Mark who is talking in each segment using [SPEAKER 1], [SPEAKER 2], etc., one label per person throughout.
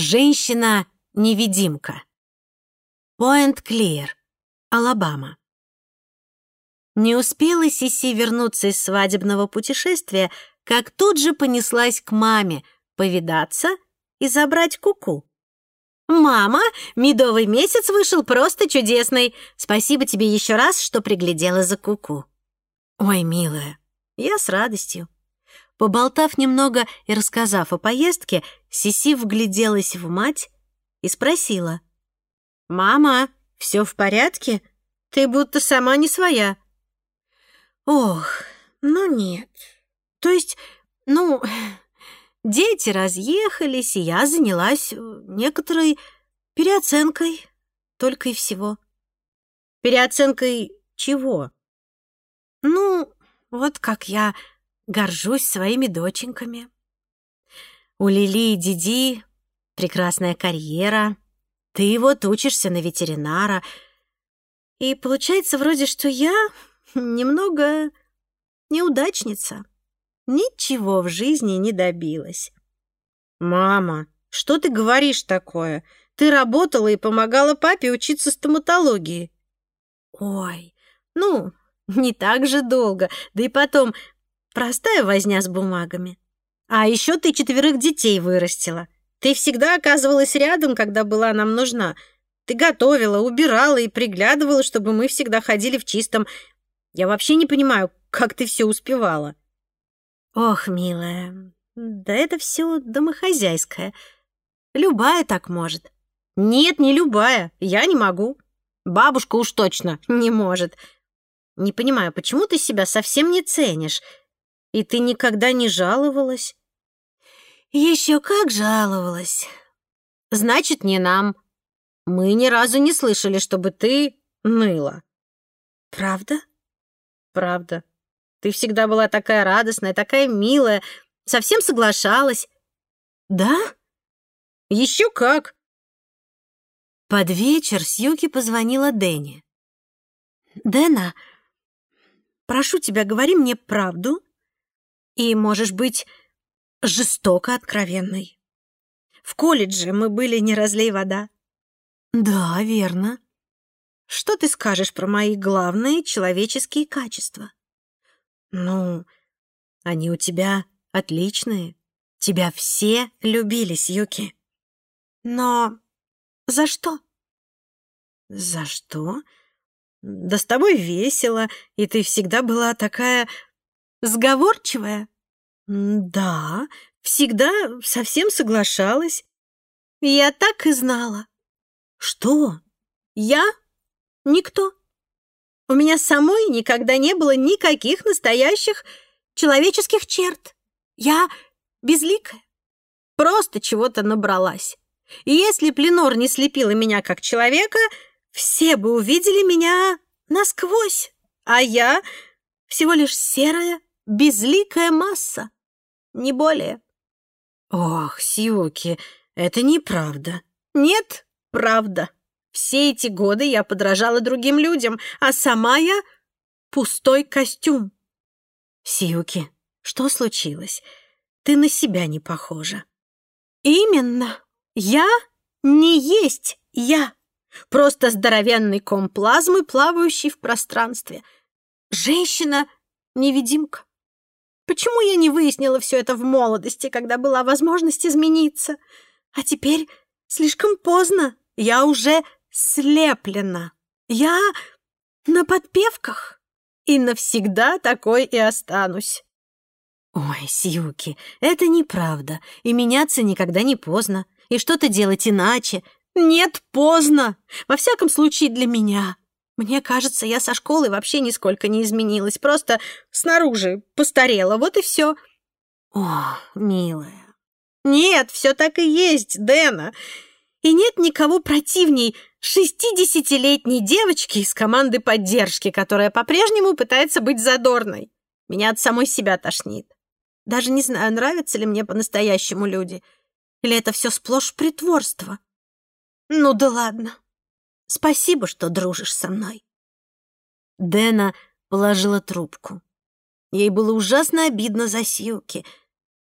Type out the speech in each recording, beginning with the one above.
[SPEAKER 1] Женщина-невидимка. Пойнт-Клир, Алабама. Не успела Сиси вернуться из свадебного путешествия, как тут же понеслась к маме повидаться и забрать куку. -ку. «Мама, медовый месяц вышел просто чудесный. Спасибо тебе еще раз, что приглядела за куку». -ку. «Ой, милая, я с радостью». Поболтав немного и рассказав о поездке, Сиси вгляделась в мать и спросила. «Мама, все в порядке? Ты будто сама не своя». «Ох, ну нет. То есть, ну, дети разъехались, и я занялась э, некоторой переоценкой, только и всего». «Переоценкой чего?» «Ну, вот как я горжусь своими доченьками. У Лили и Диди прекрасная карьера, ты вот учишься на ветеринара, и получается вроде, что я немного неудачница. Ничего в жизни не добилась. «Мама, что ты говоришь такое? Ты работала и помогала папе учиться стоматологии». «Ой, ну, не так же долго. Да и потом, простая возня с бумагами. А еще ты четверых детей вырастила. Ты всегда оказывалась рядом, когда была нам нужна. Ты готовила, убирала и приглядывала, чтобы мы всегда ходили в чистом. Я вообще не понимаю, как ты все успевала. Ох, милая, да это все домохозяйское. Любая так может. Нет, не любая, я не могу. Бабушка уж точно не может. Не понимаю, почему ты себя совсем не ценишь? И ты никогда не жаловалась? Еще как жаловалась. Значит, не нам. Мы ни разу не слышали, чтобы ты ныла. Правда? Правда. Ты всегда была такая радостная, такая милая, совсем соглашалась. Да? Еще как. Под вечер Сьюки позвонила Дэнни. «Дэна, прошу тебя, говори мне правду и, можешь быть, жестоко откровенной. В колледже мы были не разлей вода». «Да, верно. Что ты скажешь про мои главные человеческие качества? Ну, они у тебя отличные. Тебя все любили, Сьюки. Но за что? За что? Да с тобой весело, и ты всегда была такая сговорчивая. Да, всегда совсем соглашалась. Я так и знала. Что? Я Никто. У меня самой никогда не было никаких настоящих человеческих черт. Я безликая. Просто чего-то набралась. И если Пленор не слепила меня как человека, все бы увидели меня насквозь. А я всего лишь серая, безликая масса. Не более. Ох, Сьюки, это неправда. Нет, правда. Все эти годы я подражала другим людям, а сама я — пустой костюм. Сиюки, что случилось? Ты на себя не похожа. Именно. Я не есть я. Просто здоровенный ком плазмы, плавающий в пространстве. Женщина-невидимка. Почему я не выяснила все это в молодости, когда была возможность измениться? А теперь слишком поздно. Я уже слеплена. Я на подпевках и навсегда такой и останусь. Ой, Сьюки, это неправда, и меняться никогда не поздно, и что-то делать иначе. Нет, поздно, во всяком случае для меня. Мне кажется, я со школы вообще нисколько не изменилась, просто снаружи постарела, вот и все. О, милая. Нет, все так и есть, Дэна. И нет никого противней шестидесятилетней девочки из команды поддержки, которая по-прежнему пытается быть задорной. Меня от самой себя тошнит. Даже не знаю, нравятся ли мне по-настоящему люди. Или это все сплошь притворство. Ну да ладно. Спасибо, что дружишь со мной. Дэна положила трубку. Ей было ужасно обидно за Сьюки.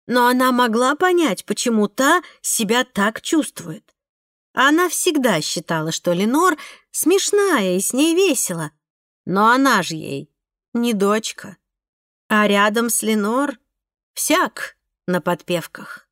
[SPEAKER 1] но она могла понять, почему та себя так чувствует. Она всегда считала, что Ленор смешная и с ней весело, но она же ей не дочка. А рядом с Ленор всяк на подпевках.